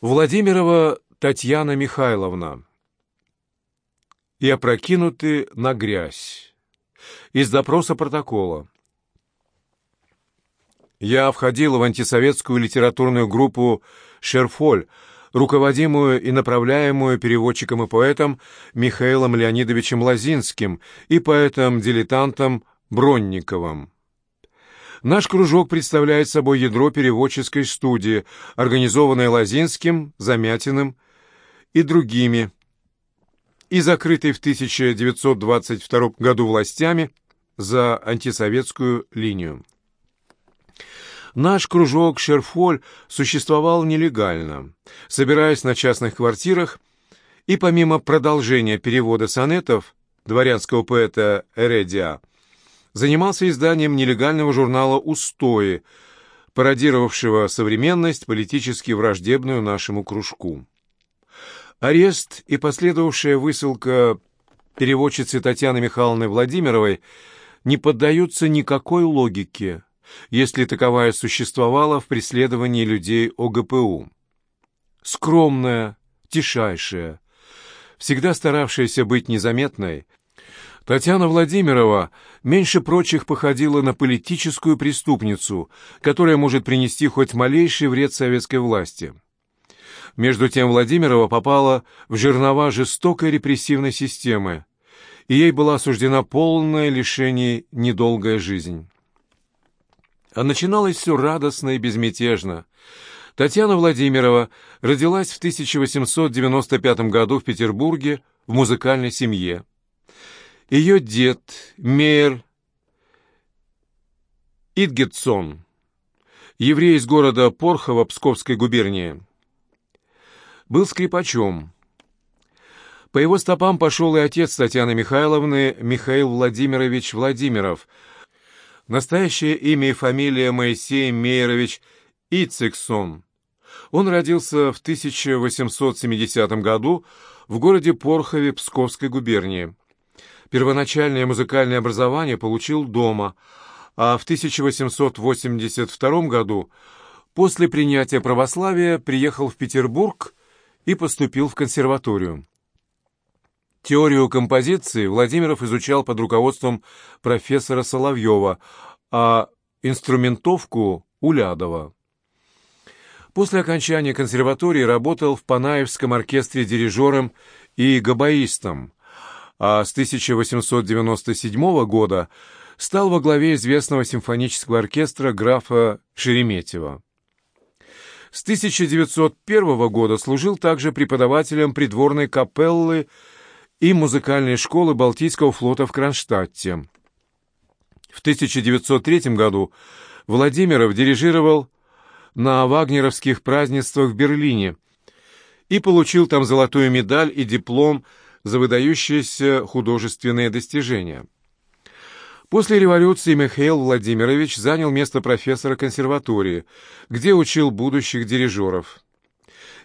Владимирова Татьяна Михайловна. И опрокинуты на грязь. Из допроса протокола. Я входила в антисоветскую литературную группу «Шерфоль», руководимую и направляемую переводчиком и поэтом Михаилом Леонидовичем Лозинским и поэтом-дилетантом Бронниковым. Наш кружок представляет собой ядро переводческой студии, организованной Лозинским, Замятиным и другими, и закрытой в 1922 году властями за антисоветскую линию. Наш кружок «Шерфоль» существовал нелегально, собираясь на частных квартирах, и помимо продолжения перевода сонетов дворянского поэта Эредиа, занимался изданием нелегального журнала «Устои», пародировавшего современность, политически враждебную нашему кружку. Арест и последовавшая высылка переводчицы Татьяны Михайловны Владимировой не поддаются никакой логике, если таковая существовала в преследовании людей ОГПУ. Скромная, тишайшая, всегда старавшаяся быть незаметной, Татьяна Владимирова меньше прочих походила на политическую преступницу, которая может принести хоть малейший вред советской власти. Между тем Владимирова попала в жернова жестокой репрессивной системы, и ей была осуждена полное лишение недолгая жизнь. А начиналось все радостно и безмятежно. Татьяна Владимирова родилась в 1895 году в Петербурге в музыкальной семье. Ее дед, Мейер Идгетсон, еврей из города Порхово Псковской губернии, был скрипачом. По его стопам пошел и отец Татьяны Михайловны, Михаил Владимирович Владимиров. Настоящее имя и фамилия Моисей Мейерович Ицексон. Он родился в 1870 году в городе Порхове Псковской губернии. Первоначальное музыкальное образование получил дома, а в 1882 году после принятия православия приехал в Петербург и поступил в консерваторию. Теорию композиции Владимиров изучал под руководством профессора Соловьева, а инструментовку – Улядова. После окончания консерватории работал в Панаевском оркестре дирижером и габаистом, а с 1897 года стал во главе известного симфонического оркестра графа Шереметьева. С 1901 года служил также преподавателем придворной капеллы и музыкальной школы Балтийского флота в Кронштадте. В 1903 году Владимиров дирижировал на вагнеровских празднествах в Берлине и получил там золотую медаль и диплом за выдающиеся художественные достижения. После революции Михаил Владимирович занял место профессора консерватории, где учил будущих дирижеров.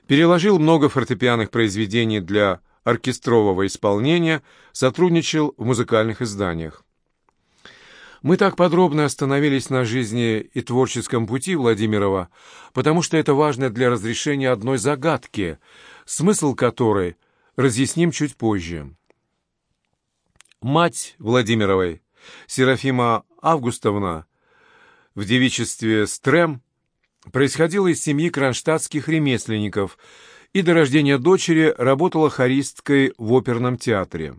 Переложил много фортепианных произведений для оркестрового исполнения, сотрудничал в музыкальных изданиях. Мы так подробно остановились на жизни и творческом пути Владимирова, потому что это важно для разрешения одной загадки, смысл которой разъясним чуть позже. Мать Владимировой, Серафима Августовна, в девичестве Стрем, происходила из семьи кронштадтских ремесленников и до рождения дочери работала хористкой в оперном театре.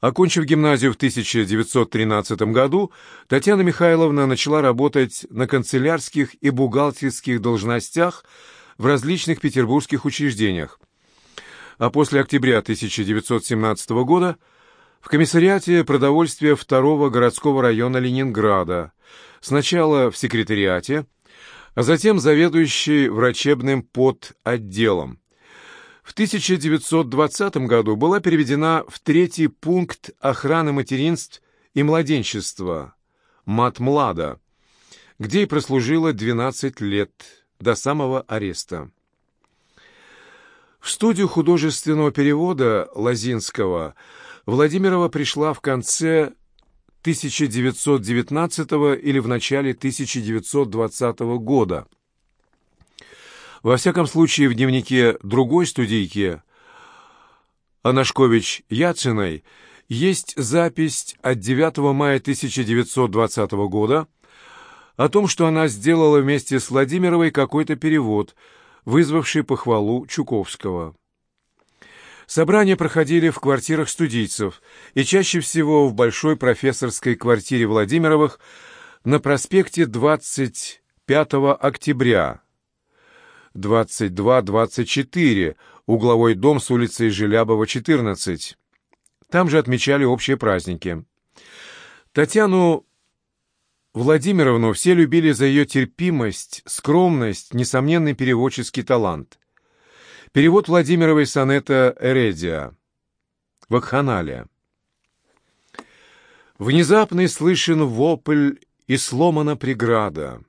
Окончив гимназию в 1913 году, Татьяна Михайловна начала работать на канцелярских и бухгалтерских должностях в различных петербургских учреждениях, а после октября 1917 года в комиссариате продовольствия второго городского района Ленинграда, сначала в секретариате, а затем заведующий врачебным подотделом. В 1920 году была переведена в третий пункт охраны материнств и младенчества Матмлада, где и прослужила 12 лет до самого ареста. В студию художественного перевода Лазинского Владимирова пришла в конце 1919 или в начале 1920 года. Во всяком случае, в дневнике другой студийки Анашкович Яциной есть запись от 9 мая 1920 года о том, что она сделала вместе с Владимировой какой-то перевод, вызвавший похвалу Чуковского. Собрания проходили в квартирах студийцев и чаще всего в большой профессорской квартире Владимировых на проспекте 25 октября, 22-24, угловой дом с улицей Желябова, 14. Там же отмечали общие праздники. Татьяну Владимировну все любили за ее терпимость, скромность, несомненный переводческий талант. Перевод Владимировой сонета «Эредия» Вакханалия. Внезапный слышен вопль и сломана преграда.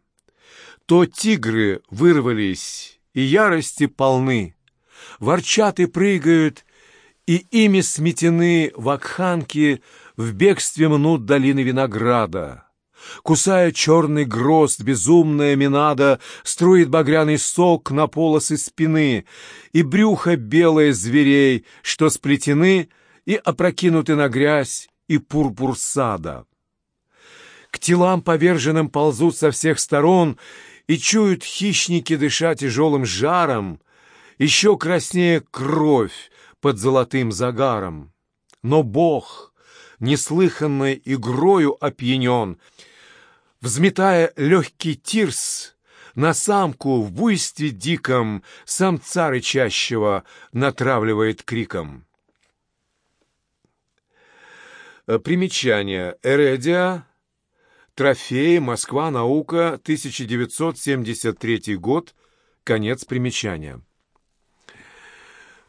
То тигры вырвались и ярости полны, ворчат и прыгают, и ими сметены вакханки в бегстве мнут долины винограда. Кусая черный грозд, безумная минада Струит багряный сок на полосы спины, И брюхо белое зверей, что сплетены И опрокинуты на грязь и пурпур сада. К телам поверженным ползут со всех сторон, И чуют хищники, дыша тяжелым жаром, Еще краснее кровь под золотым загаром. Но Бог, неслыханной игрою опьянен, Взметая легкий тирс, на самку в буйстве диком Самца рычащего натравливает криком. Примечание. Эредия. Трофей. Москва. Наука. 1973 год. Конец примечания.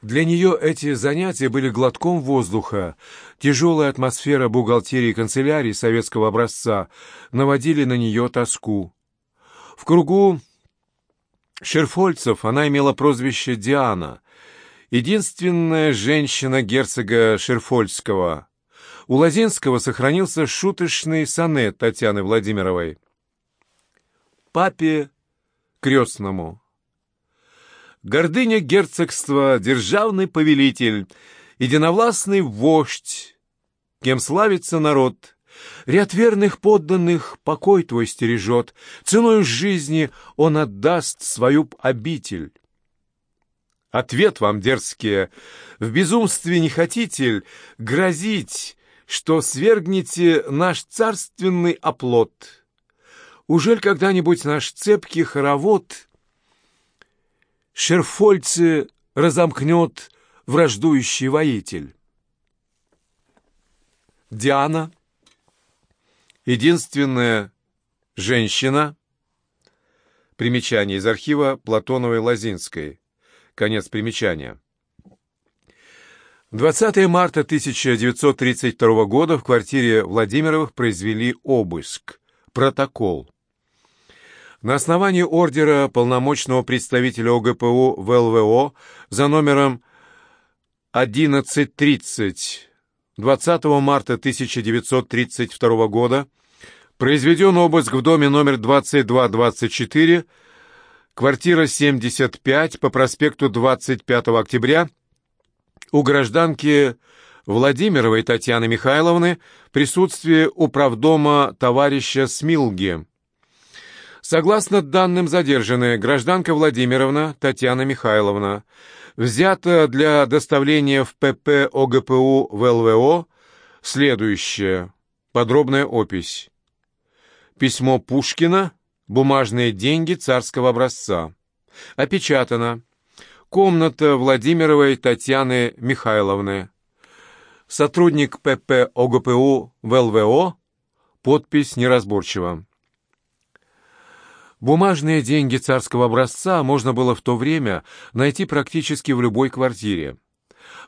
Для нее эти занятия были глотком воздуха. Тяжелая атмосфера бухгалтерии и канцелярии советского образца наводили на нее тоску. В кругу шерфольцев она имела прозвище Диана, единственная женщина герцога Шерфольского. У Лазинского сохранился шуточный сонет Татьяны Владимировой. «Папе крестному». Гордыня герцогства, державный повелитель, единовластный вождь, кем славится народ. Ряд верных подданных покой твой стережет, ценой жизни он отдаст свою обитель. Ответ вам, дерзкие, в безумстве не хотите грозить, что свергнете наш царственный оплот. Ужель когда-нибудь наш цепкий хоровод Шерфольцы разомкнет враждующий воитель. Диана, единственная женщина, примечание из архива Платоновой-Лазинской, конец примечания. 20 марта 1932 года в квартире Владимировых произвели обыск. Протокол. На основании ордера полномочного представителя ОГПУ в ЛВО за номером 1130 20 марта 1932 года произведен обыск в доме номер 2224, квартира 75 по проспекту 25 октября у гражданки Владимировой Татьяны Михайловны в присутствии управдома товарища Смилги. Согласно данным задержанной, гражданка Владимировна Татьяна Михайловна взята для доставления в ПП ОГПУ в ЛВО следующее. Подробная опись. Письмо Пушкина, бумажные деньги царского образца. Опечатано. Комната Владимировой Татьяны Михайловны. Сотрудник ПП ОГПУ в ЛВО. Подпись неразборчива. Бумажные деньги царского образца можно было в то время найти практически в любой квартире.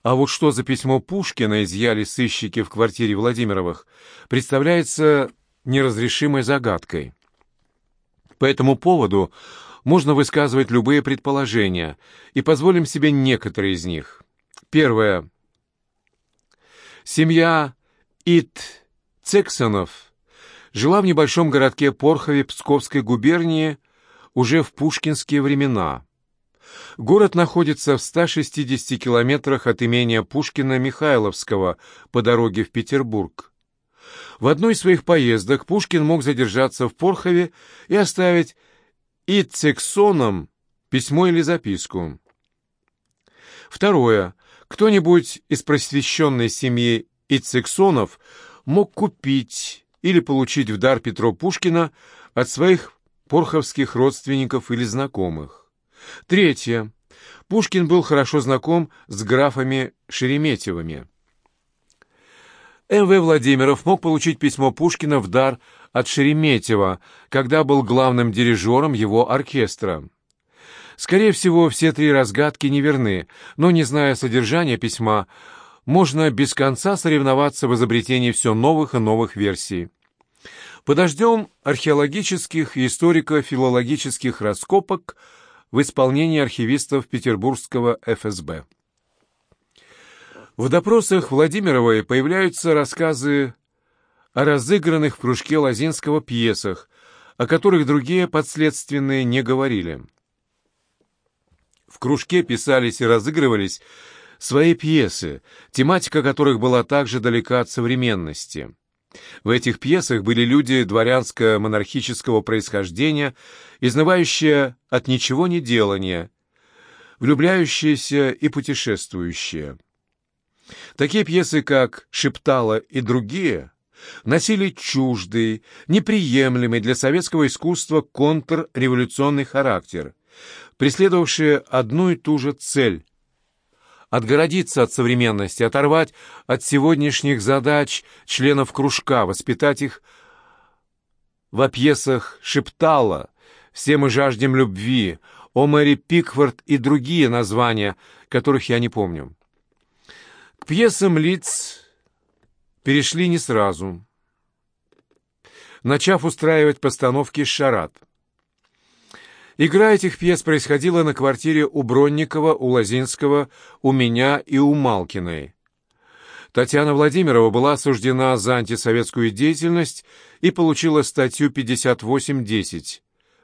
А вот что за письмо Пушкина изъяли сыщики в квартире Владимировых, представляется неразрешимой загадкой. По этому поводу можно высказывать любые предположения, и позволим себе некоторые из них. Первое. Семья Ит Цексонов – жила в небольшом городке Порхове Псковской губернии уже в пушкинские времена. Город находится в 160 километрах от имения Пушкина Михайловского по дороге в Петербург. В одной из своих поездок Пушкин мог задержаться в Порхове и оставить Ицексоном письмо или записку. Второе. Кто-нибудь из просвещенной семьи Ицексонов мог купить или получить в дар Петро Пушкина от своих порховских родственников или знакомых. Третье. Пушкин был хорошо знаком с графами Шереметьевыми. М.В. Владимиров мог получить письмо Пушкина в дар от Шереметьева, когда был главным дирижером его оркестра. Скорее всего, все три разгадки неверны, но, не зная содержания письма, можно без конца соревноваться в изобретении все новых и новых версий. Подождем археологических и историко-филологических раскопок в исполнении архивистов Петербургского ФСБ. В допросах Владимировой появляются рассказы о разыгранных в кружке Лозинского пьесах, о которых другие подследственные не говорили. В кружке писались и разыгрывались свои пьесы, тематика которых была также далека от современности. В этих пьесах были люди дворянско-монархического происхождения, изнывающие от ничего не делания, влюбляющиеся и путешествующие. Такие пьесы, как «Шептала» и другие, носили чуждый, неприемлемый для советского искусства контрреволюционный характер, преследовавшие одну и ту же цель отгородиться от современности, оторвать от сегодняшних задач членов кружка, воспитать их во пьесах «Шептала», «Все мы жаждем любви», «О Мэри Пикфорд» и другие названия, которых я не помню. К пьесам лиц перешли не сразу, начав устраивать постановки «Шарат». Игра этих пьес происходила на квартире у Бронникова, у Лозинского, у меня и у Малкиной. Татьяна Владимирова была осуждена за антисоветскую деятельность и получила статью 58.10.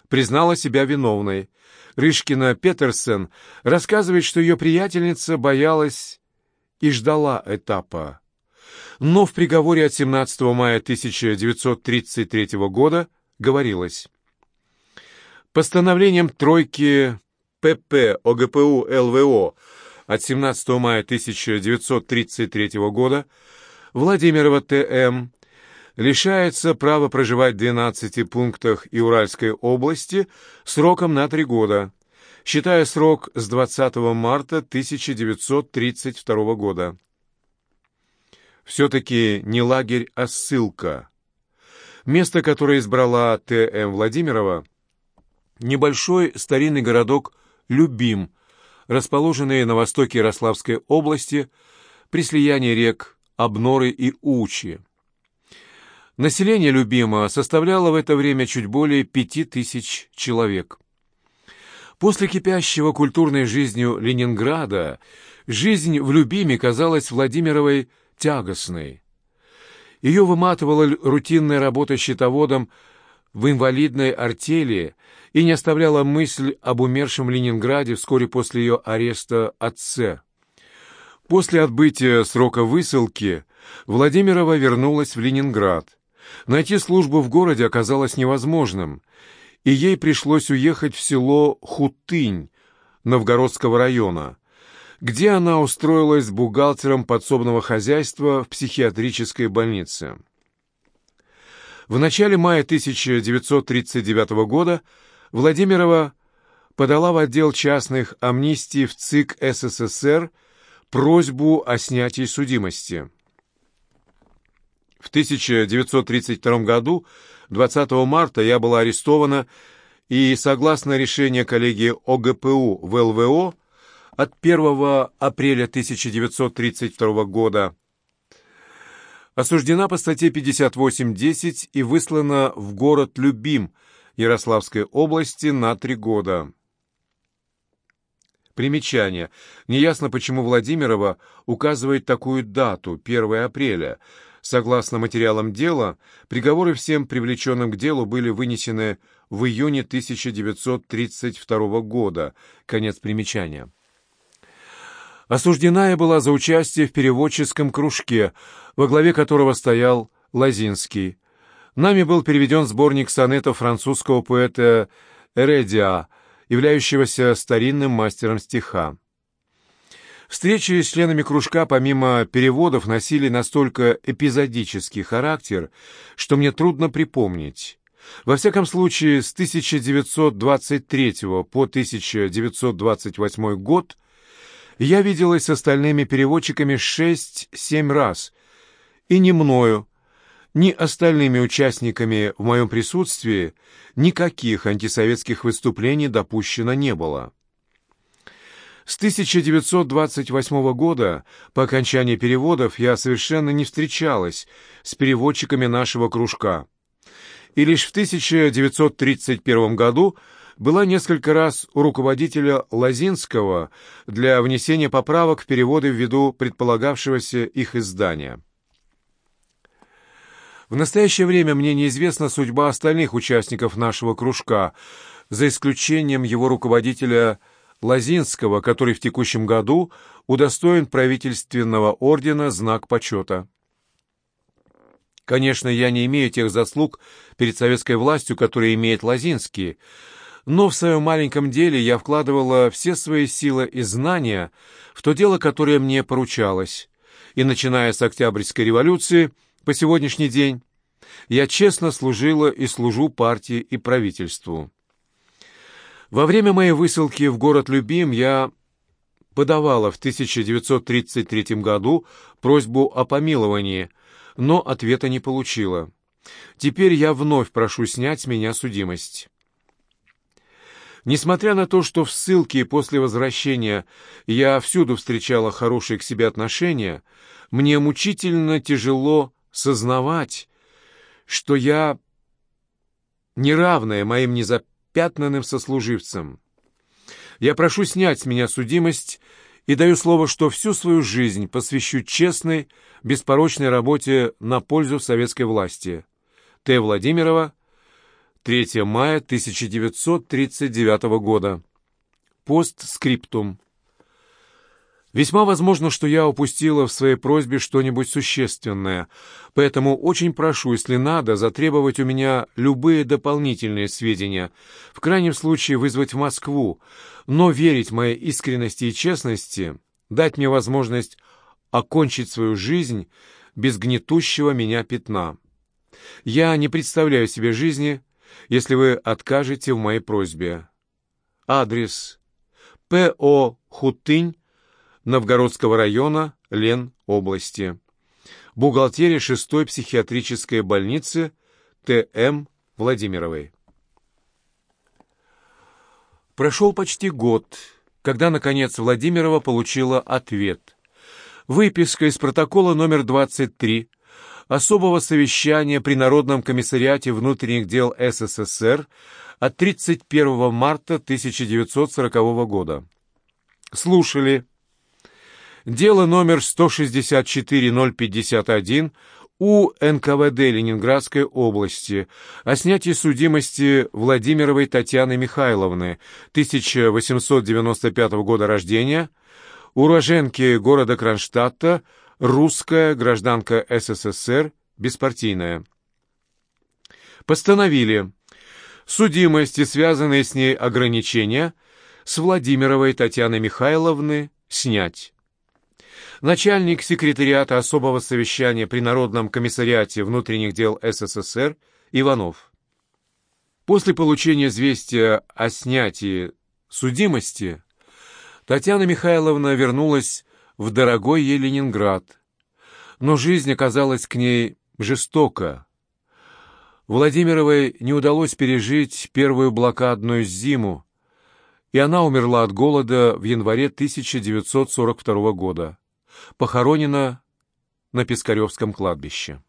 Признала себя виновной. Рышкина Петерсен рассказывает, что ее приятельница боялась и ждала этапа. Но в приговоре от 17 мая 1933 года говорилось Постановлением тройки ПП ОГПУ ЛВО от 17 мая 1933 года Владимирова ТМ лишается права проживать в 12 пунктах и области сроком на три года, считая срок с 20 марта 1932 года. Все-таки не лагерь, а ссылка. Место, которое избрала Т.М. Владимирова, небольшой старинный городок Любим, расположенный на востоке Ярославской области при слиянии рек Обноры и Учи. Население Любима составляло в это время чуть более пяти тысяч человек. После кипящего культурной жизнью Ленинграда жизнь в Любиме казалась Владимировой тягостной. Ее выматывала рутинная работа счетоводом в инвалидной артели и не оставляла мысль об умершем Ленинграде вскоре после ее ареста отце. После отбытия срока высылки Владимирова вернулась в Ленинград. Найти службу в городе оказалось невозможным, и ей пришлось уехать в село Хутынь Новгородского района, где она устроилась бухгалтером подсобного хозяйства в психиатрической больнице. В начале мая 1939 года Владимирова подала в отдел частных амнистий в ЦИК СССР просьбу о снятии судимости. В 1932 году, 20 марта, я была арестована и, согласно решению коллегии ОГПУ в ЛВО, от 1 апреля 1932 года осуждена по статье 58.10 и выслана в город Любим Ярославской области на три года. Примечание. Неясно, почему Владимирова указывает такую дату, 1 апреля. Согласно материалам дела, приговоры всем привлеченным к делу были вынесены в июне 1932 года. Конец примечания. Осуждена я была за участие в переводческом кружке, во главе которого стоял Лазинский. Нами был переведен сборник сонетов французского поэта Эредиа, являющегося старинным мастером стиха. Встречи с членами кружка помимо переводов носили настолько эпизодический характер, что мне трудно припомнить. Во всяком случае, с 1923 по 1928 год я виделась с остальными переводчиками шесть-семь раз, и не мною, ни остальными участниками в моем присутствии никаких антисоветских выступлений допущено не было. С 1928 года, по окончании переводов, я совершенно не встречалась с переводчиками нашего кружка. И лишь в 1931 году была несколько раз у руководителя Лазинского для внесения поправок в переводы ввиду предполагавшегося их издания. В настоящее время мне неизвестна судьба остальных участников нашего кружка, за исключением его руководителя Лазинского, который в текущем году удостоен правительственного ордена «Знак почета». Конечно, я не имею тех заслуг перед советской властью, которые имеет Лазинский, но в своем маленьком деле я вкладывала все свои силы и знания в то дело, которое мне поручалось, и, начиная с Октябрьской революции по сегодняшний день, я честно служила и служу партии и правительству. Во время моей высылки в город Любим я подавала в 1933 году просьбу о помиловании, но ответа не получила. Теперь я вновь прошу снять с меня судимость. Несмотря на то, что в ссылке после возвращения я всюду встречала хорошие к себе отношения, мне мучительно тяжело сознавать, что я неравная моим незапятнанным сослуживцам. Я прошу снять с меня судимость и даю слово, что всю свою жизнь посвящу честной, беспорочной работе на пользу советской власти. Т. Владимирова, 3 мая 1939 года. Постскриптум. Весьма возможно, что я упустила в своей просьбе что-нибудь существенное, поэтому очень прошу, если надо, затребовать у меня любые дополнительные сведения, в крайнем случае вызвать в Москву, но верить моей искренности и честности, дать мне возможность окончить свою жизнь без гнетущего меня пятна. Я не представляю себе жизни, если вы откажете в моей просьбе. Адрес П.О. Хутынь, Новгородского района, Лен области. Бухгалтерия 6-й психиатрической больницы Т.М. Владимировой. Прошел почти год, когда, наконец, Владимирова получила ответ. Выписка из протокола номер 23 особого совещания при Народном комиссариате внутренних дел СССР от 31 марта 1940 года. Слушали. Дело номер 164-051 у НКВД Ленинградской области о снятии судимости Владимировой Татьяны Михайловны, 1895 года рождения, уроженки города Кронштадта, русская гражданка СССР, беспартийная. Постановили судимость и связанные с ней ограничения с Владимировой Татьяны Михайловны снять. Начальник секретариата особого совещания при Народном комиссариате внутренних дел СССР Иванов. После получения известия о снятии судимости Татьяна Михайловна вернулась в дорогой ей Ленинград. Но жизнь оказалась к ней жестока. Владимировой не удалось пережить первую блокадную зиму, и она умерла от голода в январе 1942 года. Похоронена на Пискаревском кладбище.